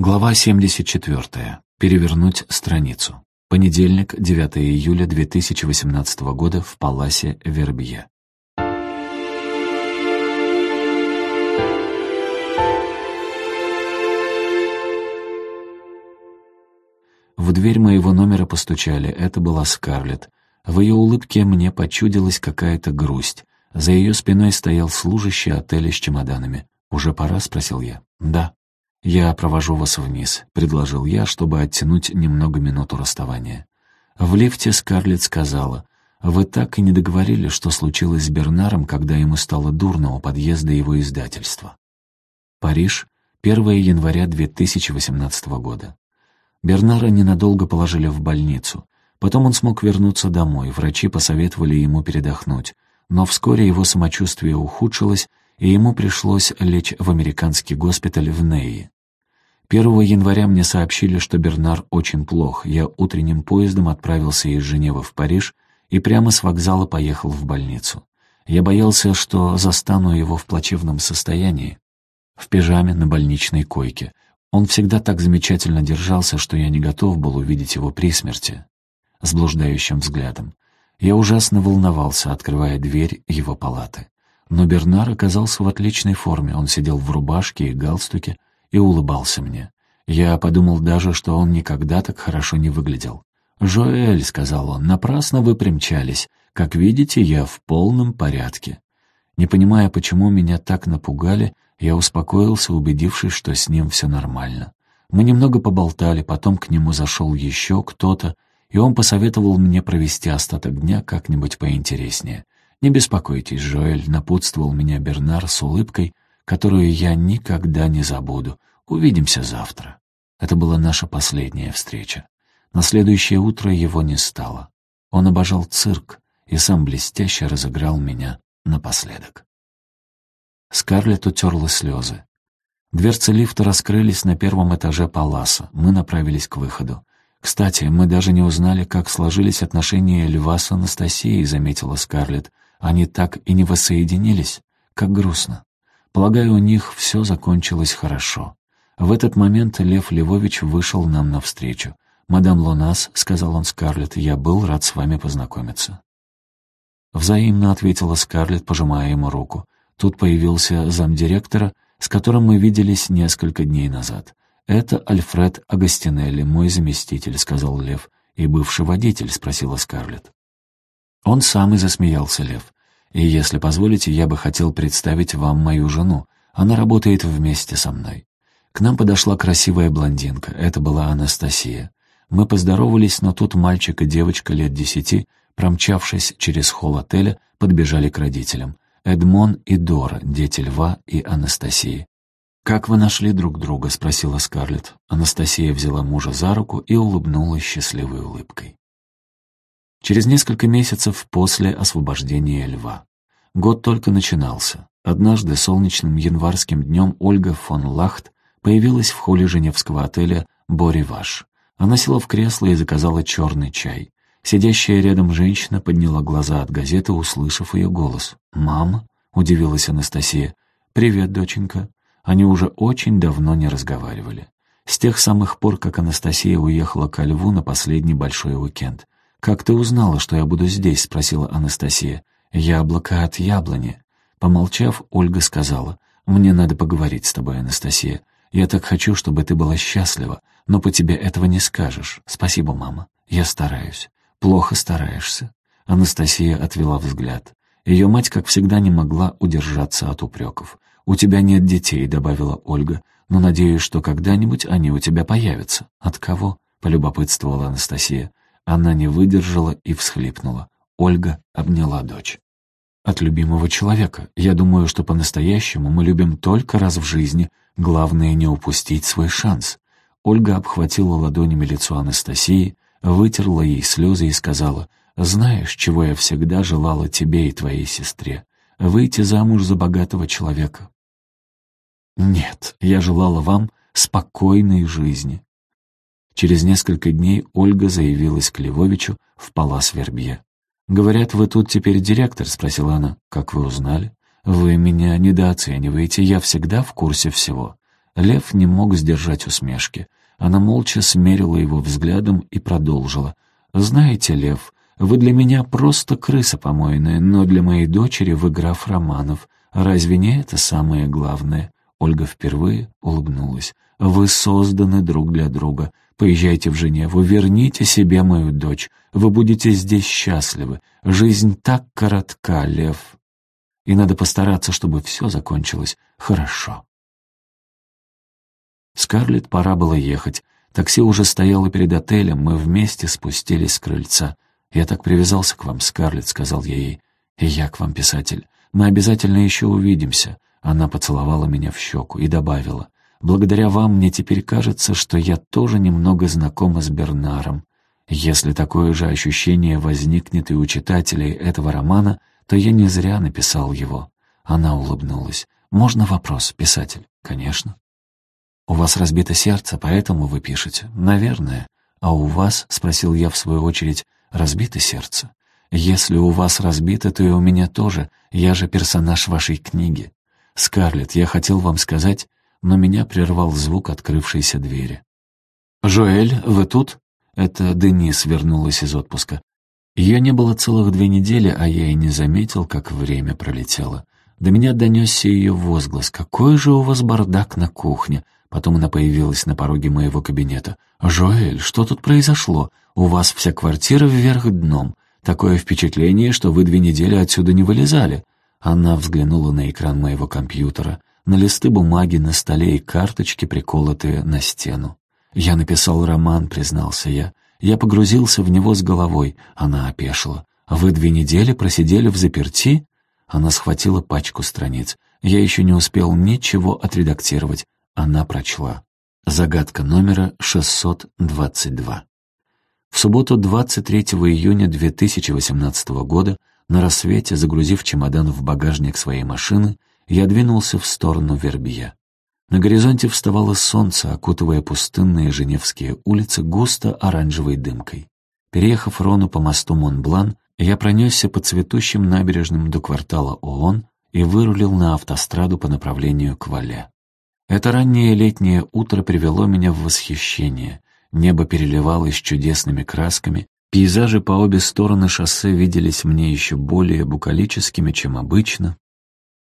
Глава 74. Перевернуть страницу. Понедельник, 9 июля 2018 года в Паласе Вербье. В дверь моего номера постучали. Это была Скарлетт. В ее улыбке мне почудилась какая-то грусть. За ее спиной стоял служащий отеля с чемоданами. «Уже пора?» — спросил я. «Да». «Я провожу вас вниз», — предложил я, чтобы оттянуть немного минуту расставания. В лифте Скарлетт сказала, «Вы так и не договорили, что случилось с Бернаром, когда ему стало дурно у подъезда его издательства». Париж, 1 января 2018 года. Бернара ненадолго положили в больницу. Потом он смог вернуться домой, врачи посоветовали ему передохнуть. Но вскоре его самочувствие ухудшилось, и ему пришлось лечь в американский госпиталь в Нейи. 1 января мне сообщили, что Бернар очень плох. Я утренним поездом отправился из Женевы в Париж и прямо с вокзала поехал в больницу. Я боялся, что застану его в плачевном состоянии. В пижаме на больничной койке. Он всегда так замечательно держался, что я не готов был увидеть его при смерти. С блуждающим взглядом. Я ужасно волновался, открывая дверь его палаты. Но Бернар оказался в отличной форме. Он сидел в рубашке и галстуке и улыбался мне. Я подумал даже, что он никогда так хорошо не выглядел. «Жоэль», — сказал он, — «напрасно вы примчались. Как видите, я в полном порядке». Не понимая, почему меня так напугали, я успокоился, убедившись, что с ним все нормально. Мы немного поболтали, потом к нему зашел еще кто-то, и он посоветовал мне провести остаток дня как-нибудь поинтереснее. «Не беспокойтесь, Жоэль», — напутствовал меня Бернар с улыбкой, которую я никогда не забуду. «Увидимся завтра». Это была наша последняя встреча. На следующее утро его не стало. Он обожал цирк и сам блестяще разыграл меня напоследок. Скарлетт утерла слезы. Дверцы лифта раскрылись на первом этаже паласа. Мы направились к выходу. «Кстати, мы даже не узнали, как сложились отношения Льва с Анастасией», — заметила Скарлетт. Они так и не воссоединились. Как грустно. Полагаю, у них все закончилось хорошо. В этот момент Лев Львович вышел нам навстречу. «Мадам Лунас», — сказал он Скарлетт, — «я был рад с вами познакомиться». Взаимно ответила Скарлетт, пожимая ему руку. Тут появился замдиректора, с которым мы виделись несколько дней назад. «Это Альфред Агастинелли, мой заместитель», — сказал Лев. «И бывший водитель?» — спросила Скарлетт. Он сам и засмеялся, Лев. «И если позволите, я бы хотел представить вам мою жену. Она работает вместе со мной». К нам подошла красивая блондинка. Это была Анастасия. Мы поздоровались, но тут мальчик и девочка лет десяти, промчавшись через холл отеля, подбежали к родителям. Эдмон и Дора, дети Льва и Анастасии. «Как вы нашли друг друга?» — спросила Скарлетт. Анастасия взяла мужа за руку и улыбнулась счастливой улыбкой. Через несколько месяцев после освобождения льва. Год только начинался. Однажды солнечным январским днем Ольга фон Лахт появилась в холле женевского отеля «Бориваш». Она села в кресло и заказала черный чай. Сидящая рядом женщина подняла глаза от газеты, услышав ее голос. «Мама?» — удивилась Анастасия. «Привет, доченька». Они уже очень давно не разговаривали. С тех самых пор, как Анастасия уехала ко Льву на последний большой уикенд. «Как ты узнала, что я буду здесь?» — спросила Анастасия. «Яблоко от яблони». Помолчав, Ольга сказала, «Мне надо поговорить с тобой, Анастасия. Я так хочу, чтобы ты была счастлива, но по тебе этого не скажешь. Спасибо, мама. Я стараюсь. Плохо стараешься». Анастасия отвела взгляд. Ее мать, как всегда, не могла удержаться от упреков. «У тебя нет детей», — добавила Ольга, «но надеюсь, что когда-нибудь они у тебя появятся». «От кого?» — полюбопытствовала Анастасия. Она не выдержала и всхлипнула. Ольга обняла дочь. «От любимого человека. Я думаю, что по-настоящему мы любим только раз в жизни. Главное — не упустить свой шанс». Ольга обхватила ладонями лицо Анастасии, вытерла ей слезы и сказала, «Знаешь, чего я всегда желала тебе и твоей сестре? Выйти замуж за богатого человека». «Нет, я желала вам спокойной жизни. Через несколько дней Ольга заявилась к Львовичу в Палас Вербье. «Говорят, вы тут теперь директор?» — спросила она. «Как вы узнали?» «Вы меня недооцениваете, я всегда в курсе всего». Лев не мог сдержать усмешки. Она молча смерила его взглядом и продолжила. «Знаете, Лев, вы для меня просто крыса помойная, но для моей дочери вы граф Романов. Разве не это самое главное?» Ольга впервые улыбнулась. «Вы созданы друг для друга. Поезжайте в Женеву, верните себе мою дочь. Вы будете здесь счастливы. Жизнь так коротка, Лев. И надо постараться, чтобы все закончилось хорошо». Скарлетт пора было ехать. Такси уже стояло перед отелем, мы вместе спустились с крыльца. «Я так привязался к вам, Скарлетт», — сказал я ей. «И я к вам, писатель. Мы обязательно еще увидимся». Она поцеловала меня в щеку и добавила. «Благодаря вам мне теперь кажется, что я тоже немного знакома с Бернаром. Если такое же ощущение возникнет и у читателей этого романа, то я не зря написал его». Она улыбнулась. «Можно вопрос, писатель?» «Конечно». «У вас разбито сердце, поэтому вы пишете?» «Наверное. А у вас?» — спросил я в свою очередь. «Разбито сердце?» «Если у вас разбито, то и у меня тоже. Я же персонаж вашей книги». «Скарлетт, я хотел вам сказать...» Но меня прервал звук открывшейся двери. «Жоэль, вы тут?» Это Денис вернулась из отпуска. Ее не было целых две недели, а я и не заметил, как время пролетело. До меня донесся ее возглас. «Какой же у вас бардак на кухне!» Потом она появилась на пороге моего кабинета. «Жоэль, что тут произошло? У вас вся квартира вверх дном. Такое впечатление, что вы две недели отсюда не вылезали». Она взглянула на экран моего компьютера, на листы бумаги на столе и карточки, приколотые на стену. «Я написал роман», — признался я. «Я погрузился в него с головой». Она опешила. «Вы две недели просидели в заперти?» Она схватила пачку страниц. Я еще не успел ничего отредактировать. Она прочла. Загадка номера 622. В субботу 23 июня 2018 года на рассвете, загрузив чемодан в багажник своей машины, я двинулся в сторону Вербия. На горизонте вставало солнце, окутывая пустынные Женевские улицы густо оранжевой дымкой. Переехав Рону по мосту Монблан, я пронесся по цветущим набережным до квартала ООН и вырулил на автостраду по направлению к Вале. Это раннее летнее утро привело меня в восхищение. Небо переливалось чудесными красками, пейзажи по обе стороны шоссе виделись мне еще более букалическими, чем обычно.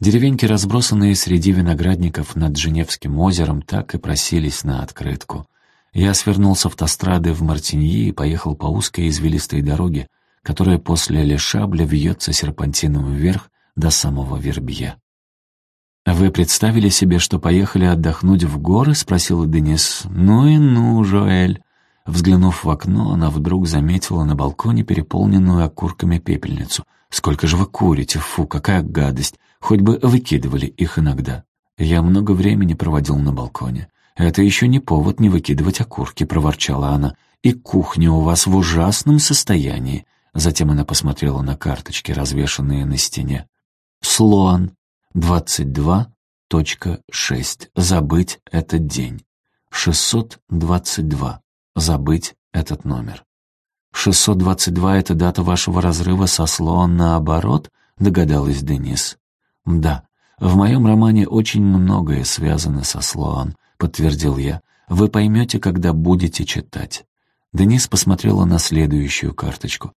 Деревеньки, разбросанные среди виноградников над Женевским озером, так и просились на открытку. Я свернул с автострады в Мартиньи и поехал по узкой извилистой дороге, которая после Лешабля вьется серпантином вверх до самого Вербье. «Вы представили себе, что поехали отдохнуть в горы?» — спросила Денис. «Ну и ну, Жоэль». Взглянув в окно, она вдруг заметила на балконе переполненную окурками пепельницу. «Сколько же вы курите? Фу, какая гадость! Хоть бы выкидывали их иногда». Я много времени проводил на балконе. «Это еще не повод не выкидывать окурки», — проворчала она. «И кухня у вас в ужасном состоянии». Затем она посмотрела на карточки, развешанные на стене. «Слоан, 22.6. Забыть этот день. 622. Забыть этот номер. 622 — это дата вашего разрыва со Слоан наоборот, догадалась Денис. Да, в моем романе очень многое связано со Слоан, подтвердил я. Вы поймете, когда будете читать. Денис посмотрела на следующую карточку.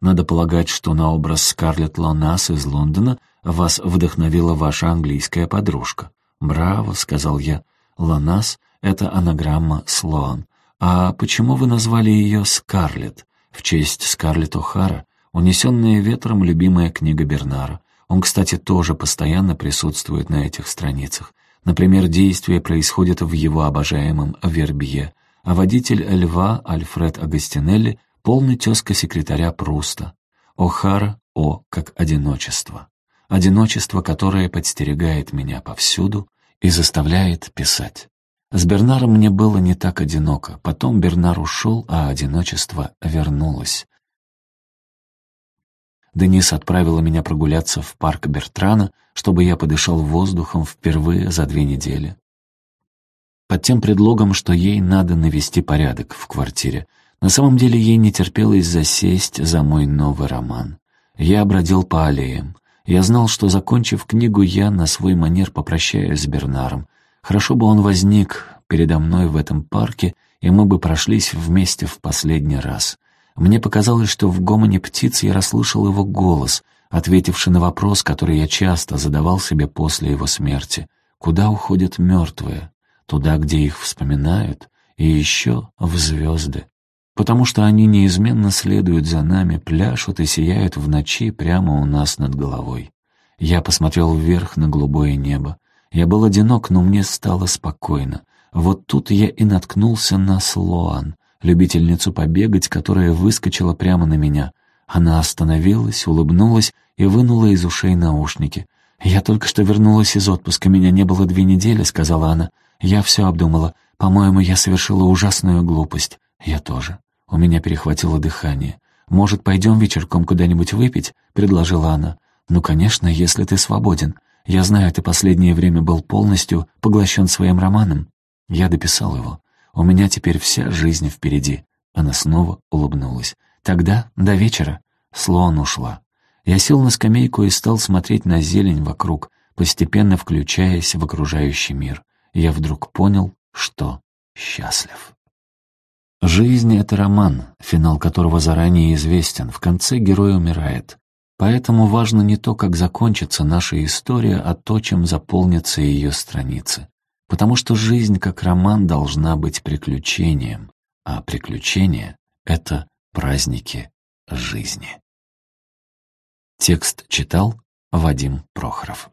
Надо полагать, что на образ Скарлетт Лонас из Лондона вас вдохновила ваша английская подружка. «Браво», — сказал я. «Лонас — это анаграмма Слоан. А почему вы назвали ее Скарлетт? В честь Скарлетт О'Хара, унесенная ветром любимая книга Бернара. Он, кстати, тоже постоянно присутствует на этих страницах. Например, действие происходит в его обожаемом Вербье, а водитель льва Альфред Агастинелли — полный тезка секретаря Пруста. О'Хара — О, как одиночество. Одиночество, которое подстерегает меня повсюду и заставляет писать. С Бернаром мне было не так одиноко. Потом Бернар ушел, а одиночество вернулось. Денис отправила меня прогуляться в парк Бертрана, чтобы я подышал воздухом впервые за две недели. Под тем предлогом, что ей надо навести порядок в квартире. На самом деле ей не терпелось засесть за мой новый роман. Я бродил по аллеям. Я знал, что, закончив книгу, я на свой манер попрощаюсь с Бернаром. Хорошо бы он возник передо мной в этом парке, и мы бы прошлись вместе в последний раз. Мне показалось, что в гомоне птиц я расслышал его голос, ответивший на вопрос, который я часто задавал себе после его смерти. Куда уходят мертвые? Туда, где их вспоминают? И еще в звезды. Потому что они неизменно следуют за нами, пляшут и сияют в ночи прямо у нас над головой. Я посмотрел вверх на голубое небо. Я был одинок, но мне стало спокойно. Вот тут я и наткнулся на Слоан, любительницу побегать, которая выскочила прямо на меня. Она остановилась, улыбнулась и вынула из ушей наушники. «Я только что вернулась из отпуска, меня не было две недели», — сказала она. «Я все обдумала. По-моему, я совершила ужасную глупость. Я тоже. У меня перехватило дыхание. «Может, пойдем вечерком куда-нибудь выпить?» — предложила она. «Ну, конечно, если ты свободен. Я знаю, ты последнее время был полностью поглощен своим романом. Я дописал его. У меня теперь вся жизнь впереди». Она снова улыбнулась. «Тогда до вечера». Слоан ушла. Я сел на скамейку и стал смотреть на зелень вокруг, постепенно включаясь в окружающий мир. Я вдруг понял, что счастлив. Жизнь — это роман, финал которого заранее известен. В конце герой умирает. Поэтому важно не то, как закончится наша история, а то, чем заполнятся ее страницы. Потому что жизнь как роман должна быть приключением, а приключения — это праздники жизни. Текст читал Вадим Прохоров.